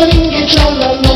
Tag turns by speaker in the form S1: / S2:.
S1: falling control of